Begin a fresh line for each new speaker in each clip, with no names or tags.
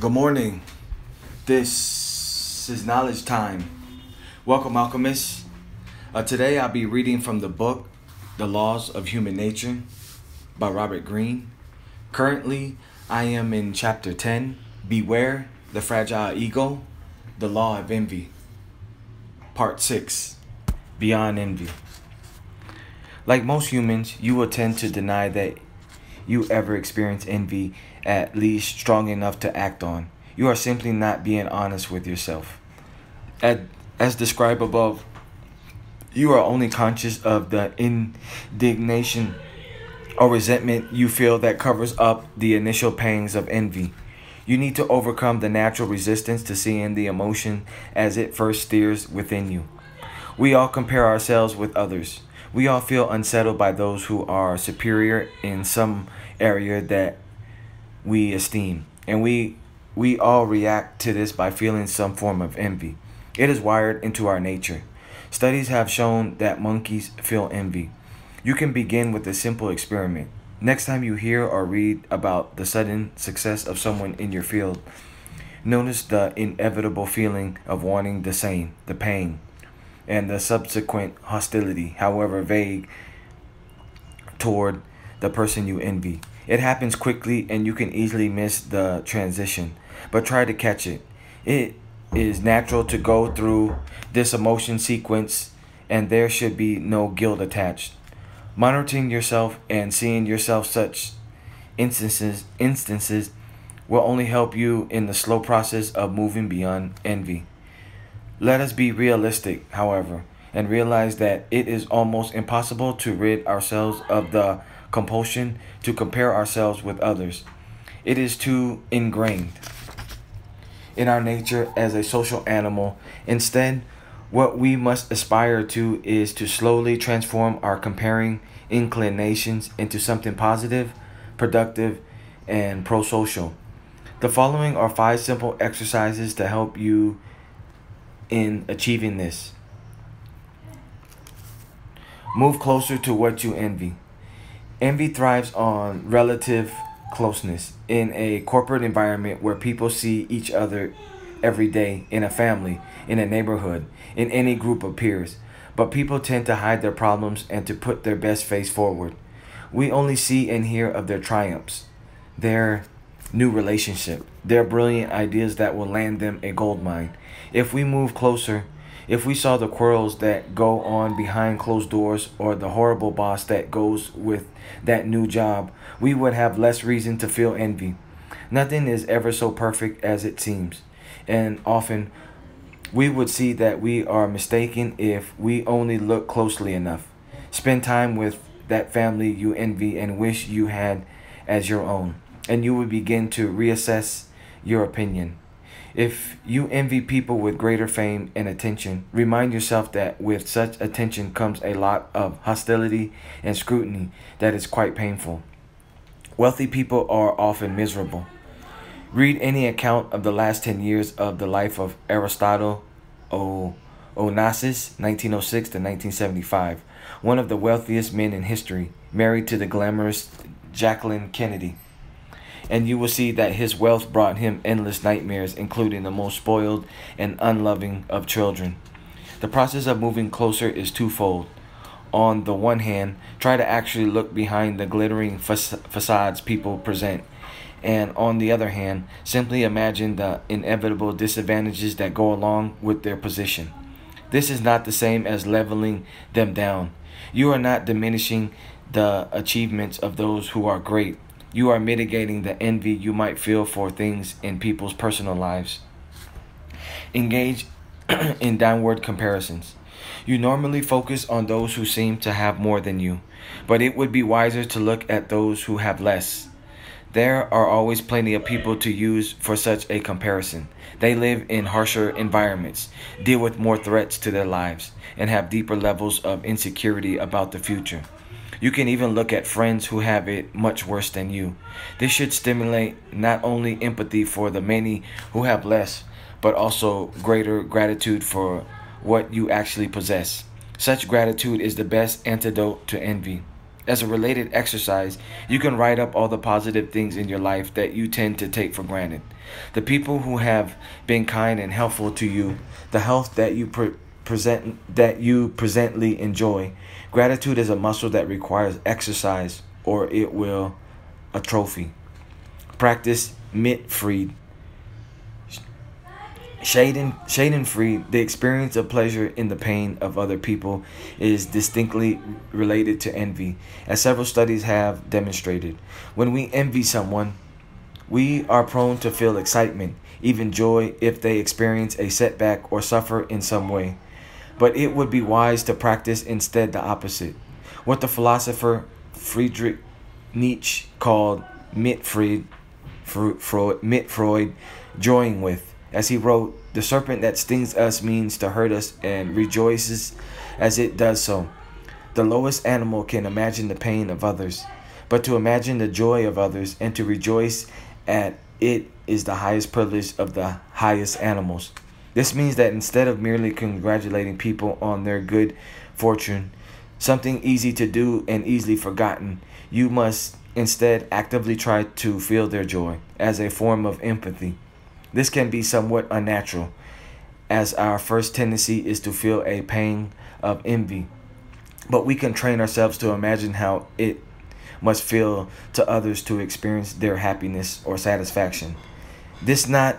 Good morning. This is knowledge time. Welcome, alchemists. Uh, today I'll be reading from the book The Laws of Human Nature by Robert Greene. Currently, I am in chapter 10 Beware the Fragile Ego, The Law of Envy. Part 6 Beyond Envy. Like most humans, you will tend to deny that you ever experience envy at least strong enough to act on. You are simply not being honest with yourself. As described above, you are only conscious of the indignation or resentment you feel that covers up the initial pangs of envy. You need to overcome the natural resistance to seeing the emotion as it first steers within you. We all compare ourselves with others. We all feel unsettled by those who are superior in some area that we esteem. And we we all react to this by feeling some form of envy. It is wired into our nature. Studies have shown that monkeys feel envy. You can begin with a simple experiment. Next time you hear or read about the sudden success of someone in your field, notice the inevitable feeling of wanting the same, the pain, and the subsequent hostility, however vague, toward the person you envy. It happens quickly and you can easily miss the transition, but try to catch it. It is natural to go through this emotion sequence and there should be no guilt attached. Monitoring yourself and seeing yourself such instances instances will only help you in the slow process of moving beyond envy. Let us be realistic, however, and realize that it is almost impossible to rid ourselves of the compulsion to compare ourselves with others. It is too ingrained in our nature as a social animal. Instead, what we must aspire to is to slowly transform our comparing inclinations into something positive, productive, and pro social. The following are five simple exercises to help you in achieving this. Move closer to what you envy. Envy thrives on relative closeness in a corporate environment where people see each other every day in a family, in a neighborhood, in any group of peers. But people tend to hide their problems and to put their best face forward. We only see and hear of their triumphs, their new relationship, their brilliant ideas that will land them a gold mine. If we move closer, if we saw the quarrels that go on behind closed doors or the horrible boss that goes with that new job, we would have less reason to feel envy. Nothing is ever so perfect as it seems, and often we would see that we are mistaken if we only look closely enough. Spend time with that family you envy and wish you had as your own, and you would begin to reassess your opinion. If you envy people with greater fame and attention, remind yourself that with such attention comes a lot of hostility and scrutiny that is quite painful. Wealthy people are often miserable. Read any account of the last 10 years of the life of Aristotle o- Onassis, 1906 to 1975, one of the wealthiest men in history, married to the glamorous Jacqueline Kennedy and you will see that his wealth brought him endless nightmares, including the most spoiled and unloving of children. The process of moving closer is twofold. On the one hand, try to actually look behind the glittering facades people present. And on the other hand, simply imagine the inevitable disadvantages that go along with their position. This is not the same as leveling them down. You are not diminishing the achievements of those who are great you are mitigating the envy you might feel for things in people's personal lives. Engage in downward comparisons. You normally focus on those who seem to have more than you, but it would be wiser to look at those who have less. There are always plenty of people to use for such a comparison. They live in harsher environments, deal with more threats to their lives, and have deeper levels of insecurity about the future. You can even look at friends who have it much worse than you. This should stimulate not only empathy for the many who have less, but also greater gratitude for what you actually possess. Such gratitude is the best antidote to envy. As a related exercise, you can write up all the positive things in your life that you tend to take for granted. The people who have been kind and helpful to you, the health that you pre- present that you presently enjoy. Gratitude is a muscle that requires exercise or it will atrophy. Practice Mitfried. Schadenfreude, the experience of pleasure in the pain of other people is distinctly related to envy, as several studies have demonstrated. When we envy someone, we are prone to feel excitement, even joy, if they experience a setback or suffer in some way. But it would be wise to practice instead the opposite. What the philosopher Friedrich Nietzsche called Mitfried, Freud, Mitfreud, joying with as he wrote, The serpent that stings us means to hurt us and rejoices as it does so. The lowest animal can imagine the pain of others, but to imagine the joy of others and to rejoice at it is the highest privilege of the highest animals. This means that instead of merely congratulating people on their good fortune, something easy to do and easily forgotten, you must instead actively try to feel their joy as a form of empathy. This can be somewhat unnatural, as our first tendency is to feel a pang of envy. But we can train ourselves to imagine how it must feel to others to experience their happiness or satisfaction. This not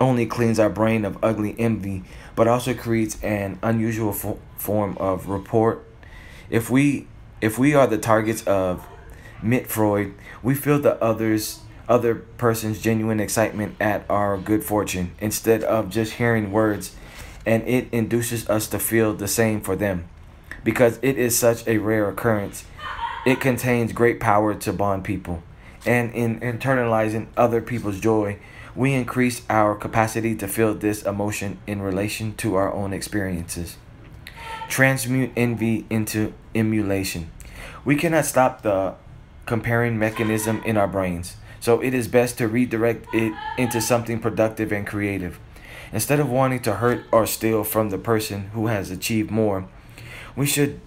only cleans our brain of ugly envy, but also creates an unusual fo- form of rapport. If we if we are the targets of Mitfreud, we feel the others other person's genuine excitement at our good fortune instead of just hearing words, and it induces us to feel the same for them. Because it is such a rare occurrence, it contains great power to bond people. And in internalizing other people's joy, we increase our capacity to feel this emotion in relation to our own experiences. Transmute envy into emulation. We cannot stop the comparing mechanism in our brains. So it is best to redirect it into something productive and creative. Instead of wanting to hurt or steal from the person who has achieved more, we should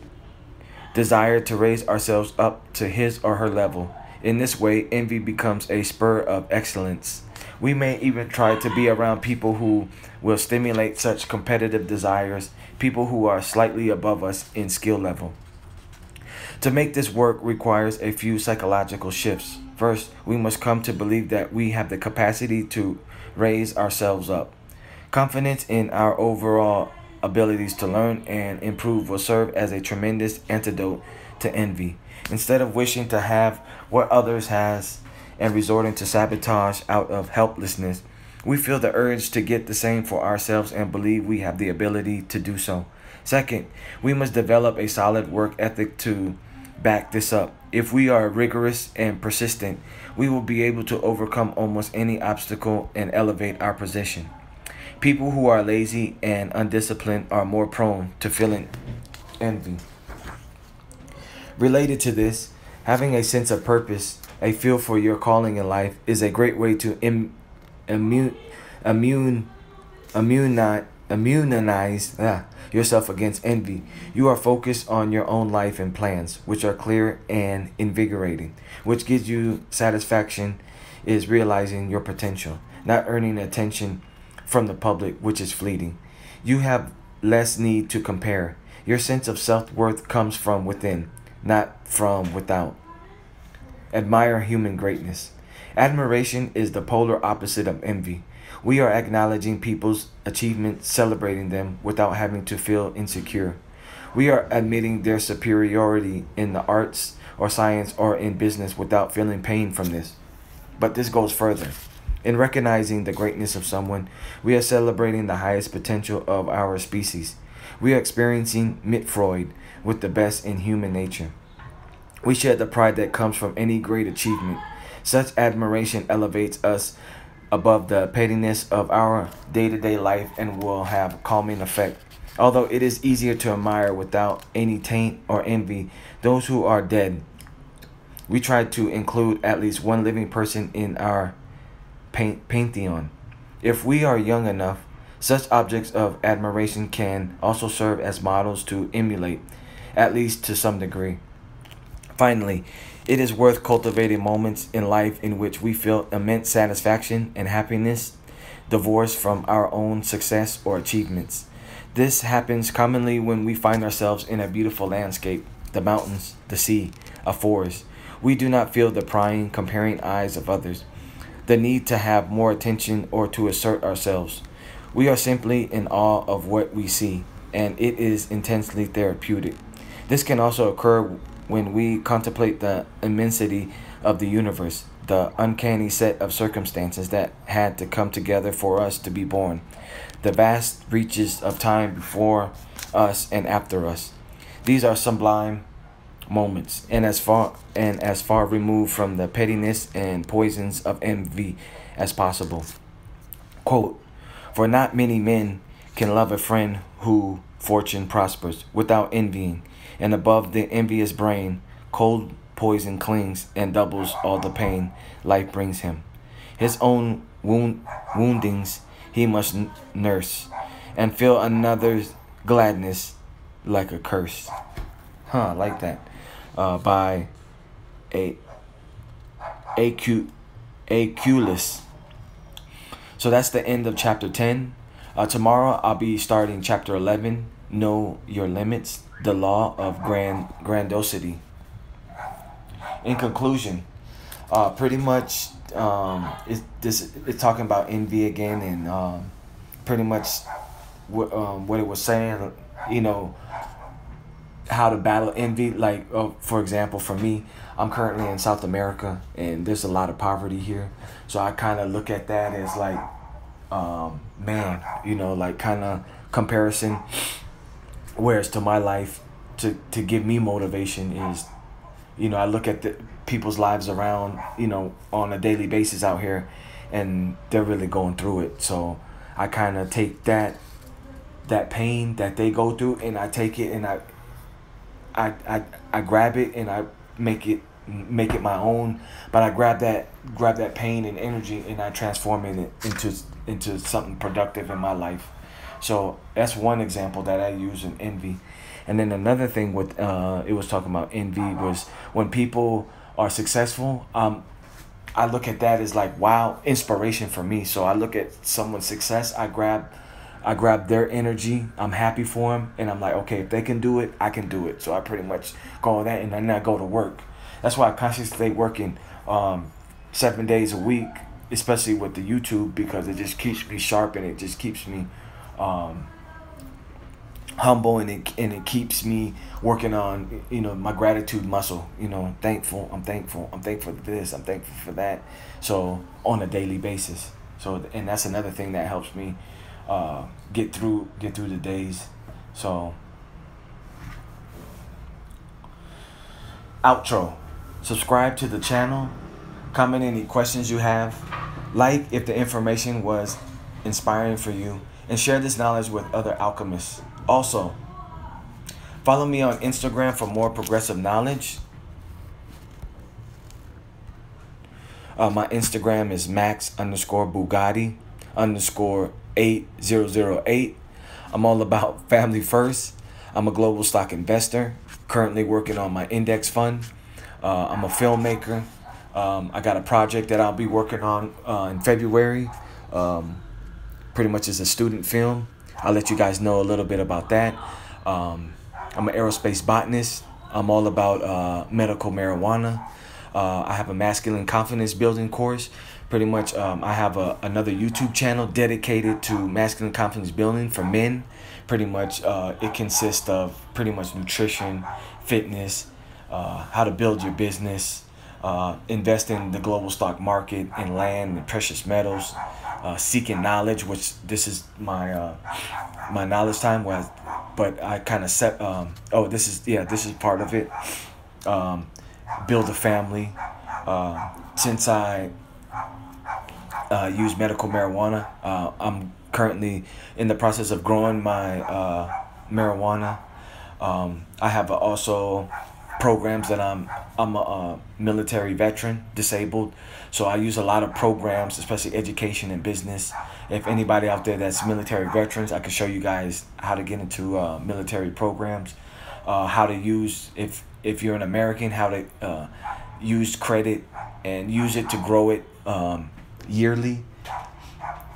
desire to raise ourselves up to his or her level. In this way, envy becomes a spur of excellence. We may even try to be around people who will stimulate such competitive desires, people who are slightly above us in skill level. To make this work requires a few psychological shifts. First, we must come to believe that we have the capacity to raise ourselves up. Confidence in our overall abilities to learn and improve will serve as a tremendous antidote to envy. Instead of wishing to have what others has and resorting to sabotage out of helplessness, we feel the urge to get the same for ourselves and believe we have the ability to do so. Second, we must develop a solid work ethic to back this up. If we are rigorous and persistent, we will be able to overcome almost any obstacle and elevate our position. People who are lazy and undisciplined are more prone to feeling envy. Related to this, having a sense of purpose, a feel for your calling in life, is a great way to Im- immune, immune, immune, immunize ah, yourself against envy. You are focused on your own life and plans, which are clear and invigorating. Which gives you satisfaction is realizing your potential, not earning attention from the public, which is fleeting. You have less need to compare. Your sense of self worth comes from within, not from without. Admire human greatness. Admiration is the polar opposite of envy. We are acknowledging people's achievements, celebrating them without having to feel insecure. We are admitting their superiority in the arts or science or in business without feeling pain from this. But this goes further. In recognizing the greatness of someone, we are celebrating the highest potential of our species. We are experiencing Mitfreud with the best in human nature. We share the pride that comes from any great achievement. Such admiration elevates us above the pettiness of our day to day life and will have a calming effect. Although it is easier to admire without any taint or envy those who are dead, we try to include at least one living person in our pantheon. If we are young enough, such objects of admiration can also serve as models to emulate, at least to some degree. Finally, it is worth cultivating moments in life in which we feel immense satisfaction and happiness divorced from our own success or achievements. This happens commonly when we find ourselves in a beautiful landscape, the mountains, the sea, a forest. We do not feel the prying, comparing eyes of others, the need to have more attention or to assert ourselves. We are simply in awe of what we see, and it is intensely therapeutic. This can also occur when we contemplate the immensity of the universe, the uncanny set of circumstances that had to come together for us to be born, the vast reaches of time before us and after us. These are sublime moments and as far and as far removed from the pettiness and poisons of envy as possible. Quote, for not many men can love a friend who fortune prospers without envying, and above the envious brain, cold poison clings and doubles all the pain life brings him. His own wound, woundings he must nurse, and feel another's gladness like a curse. Huh, like that. Uh, by a Acu Aculus. So that's the end of chapter 10. Uh, tomorrow I'll be starting chapter 11, Know Your Limits, the Law of Grand Grandiosity in conclusion, uh, pretty much um, it's this it's talking about envy again, and um, pretty much what um, what it was saying, you know, how to battle envy. Like, uh, for example, for me, I'm currently in South America, and there's a lot of poverty here, so I kind of look at that as like, um, man, you know, like kind of comparison. Whereas to my life, to to give me motivation is you know, I look at the people's lives around, you know, on a daily basis out here, and they're really going through it. So I kind of take that that pain that they go through, and I take it and I I I I grab it and I make it make it my own. But I grab that grab that pain and energy and I transform it into into something productive in my life. So that's one example that I use in envy. And then another thing with uh, it was talking about envy was when people are successful. Um, I look at that as like wow, inspiration for me. So I look at someone's success. I grab, I grab their energy. I'm happy for them, and I'm like, okay, if they can do it, I can do it. So I pretty much go on that, and then I go to work. That's why I constantly stay working um, seven days a week, especially with the YouTube because it just keeps me sharp and it just keeps me. Um, humble and it and it keeps me working on you know my gratitude muscle. You know thankful i'm thankful i'm thankful for this i'm thankful for that. So on a daily basis. So and that's another thing that helps me uh, get through get through the days. So outro. Subscribe to the channel. Comment any questions you have. Like if the information was inspiring for you and share this knowledge with other alchemists also, follow me on Instagram for more progressive knowledge. Uh, my Instagram is max underscore Bugatti underscore 8008. I'm all about family first. I'm a global stock investor, currently working on my index fund. Uh, I'm a filmmaker. Um, I got a project that I'll be working on uh, in February. Um, pretty much is a student film. I'll let you guys know a little bit about that. Um, I'm an aerospace botanist. I'm all about uh, medical marijuana. Uh, I have a masculine confidence building course. Pretty much, um, I have a, another YouTube channel dedicated to masculine confidence building for men. Pretty much, uh, it consists of pretty much nutrition, fitness, uh, how to build your business, uh, invest in the global stock market, in land and precious metals, uh, seeking knowledge, which this is my uh, my knowledge time. Was, but I kind of set. Um, oh, this is yeah, this is part of it. Um, build a family. Uh, since I uh, use medical marijuana, uh, I'm currently in the process of growing my uh, marijuana. Um, I have also programs that I'm I'm a, a, military veteran, disabled, so I use a lot of programs, especially education and business. If anybody out there that's military veterans, I can show you guys how to get into uh, military programs, uh, how to use if if you're an American, how to uh, use credit and use it to grow it um, yearly.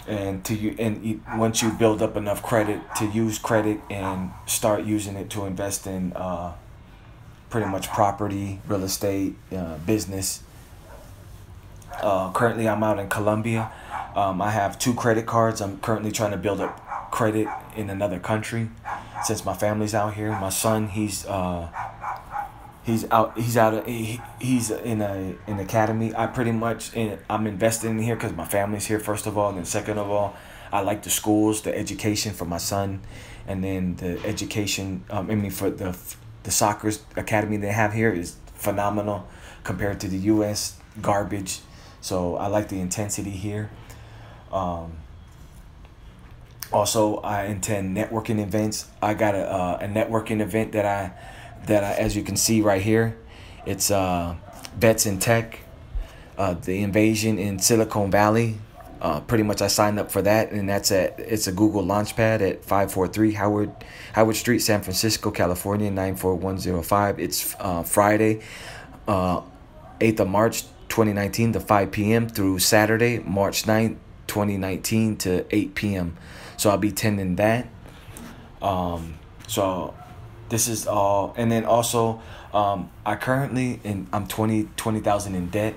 And to you, and once you build up enough credit to use credit and start using it to invest in uh, pretty much property, real estate, uh, business. Uh, currently, I'm out in Colombia. Um, I have two credit cards. I'm currently trying to build up credit in another country since my family's out here. My son, he's uh, he's out. He's out. Of, he, he's in a an academy. I pretty much in, I'm investing in here because my family's here first of all, and then second of all, I like the schools, the education for my son, and then the education. Um, I mean for the the soccer academy they have here is phenomenal compared to the U.S. garbage. So I like the intensity here. Um, also, I attend networking events. I got a, uh, a networking event that I that I, as you can see right here, it's uh, Vets in Tech, uh, the invasion in Silicon Valley. Uh, pretty much, I signed up for that, and that's at it's a Google Launchpad at five four three Howard Howard Street, San Francisco, California nine four one zero five. It's uh, Friday, uh, eighth of March, twenty nineteen, to five p.m. through Saturday, March 9th, twenty nineteen, to eight p.m. So I'll be attending that. Um, so this is all, and then also, um, I currently and I'm 20 20,000 in debt.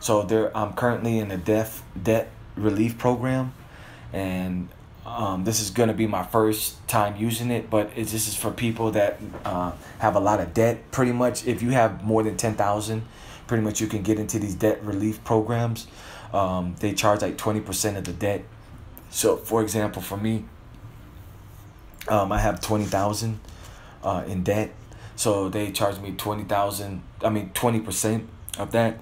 So there, I'm currently in a debt debt relief program, and um, this is gonna be my first time using it. But it's, this is for people that uh, have a lot of debt. Pretty much, if you have more than ten thousand, pretty much you can get into these debt relief programs. Um, they charge like twenty percent of the debt. So, for example, for me, um, I have twenty thousand uh, in debt. So they charge me twenty thousand. I mean twenty percent of that.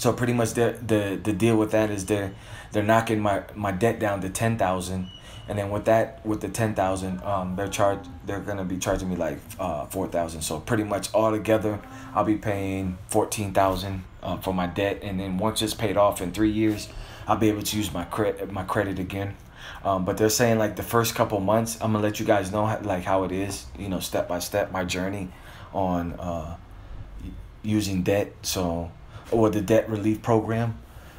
So pretty much the the the deal with that is they're they're knocking my my debt down to ten thousand, and then with that with the ten thousand, um, they're charge they're gonna be charging me like uh four thousand. So pretty much all together, I'll be paying fourteen thousand uh, for my debt, and then once it's paid off in three years, I'll be able to use my credit my credit again. Um, but they're saying like the first couple months, I'm gonna let you guys know how, like how it is, you know, step by step, my journey on uh, using debt. So, or the debt relief program.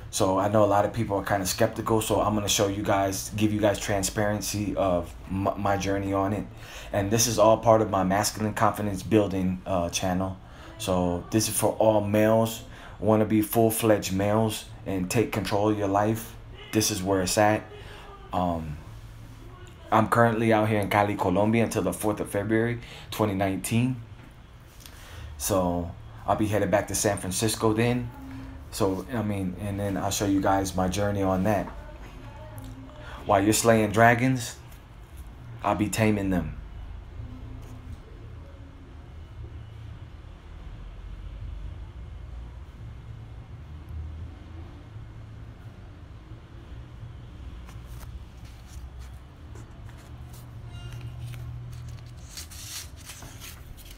So I know a lot of people are kind of skeptical. So I'm gonna show you guys, give you guys transparency of my, journey on it, and this is all part of my masculine confidence building uh, channel. So this is for all males, want to be full fledged males and take control of your life. This is where it's at. Um, I'm currently out here in Cali, Colombia until the 4th of February 2019. So I'll be headed back to San Francisco then. So, I mean, and then I'll show you guys my journey on that. While you're slaying dragons, I'll be taming them.